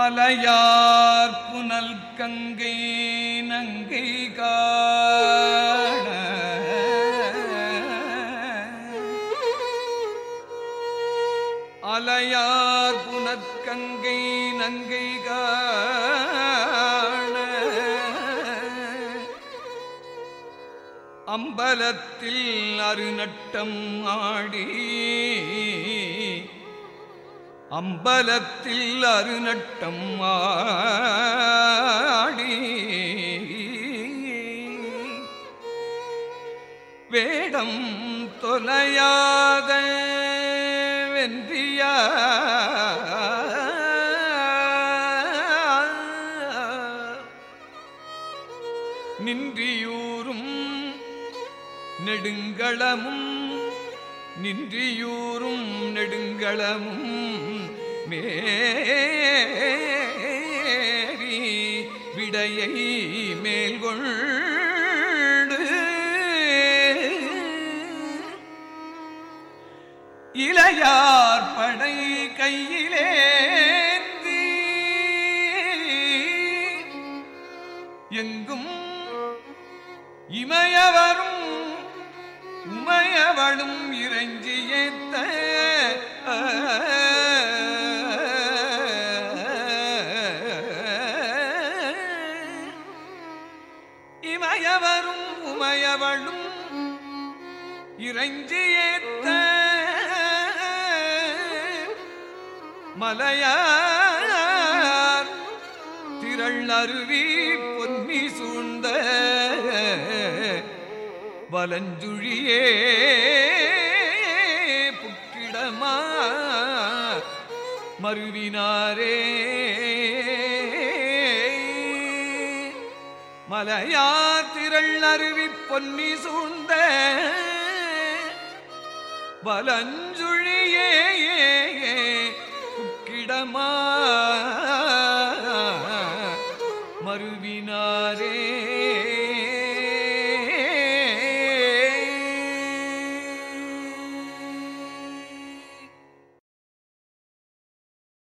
அலையார் புனல் கங்கை நங்கை காண. அலையார் புனற்கங்கை நங்கை காண. அம்பலத்தில் அருநட்டம் ஆடி அம்பலத்தில் அருநட்டம் ஆடி. வேடம் தொலையாத வென்றியா நின்றியூரும் நெடுங்களமும் நின்றியூரும் நெடுங்களமும் மேரி விடையை மேல்கொண்டு இளையார் படை கையிலே எங்கும் இமையவர் உமையவளும் இறைஞ்சி ஏத்த இமயவரும் உமையவளும் இறைஞ்சி மலையார் திரள் அருவி பொன்னி சூழ்ந்த வலஞ்சுழியே புக்கிடமா மருவினாரே. மலையார் திரள் அருவி பொன்னி சூழ்ந்த வலஞ்சுழியே புக்கிடமா மருவினாரே.